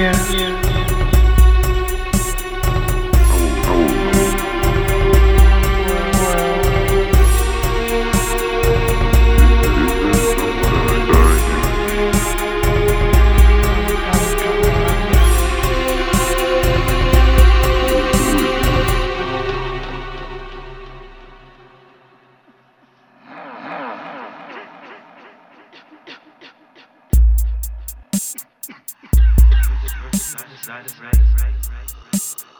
yeah. right, of right, right, right, right.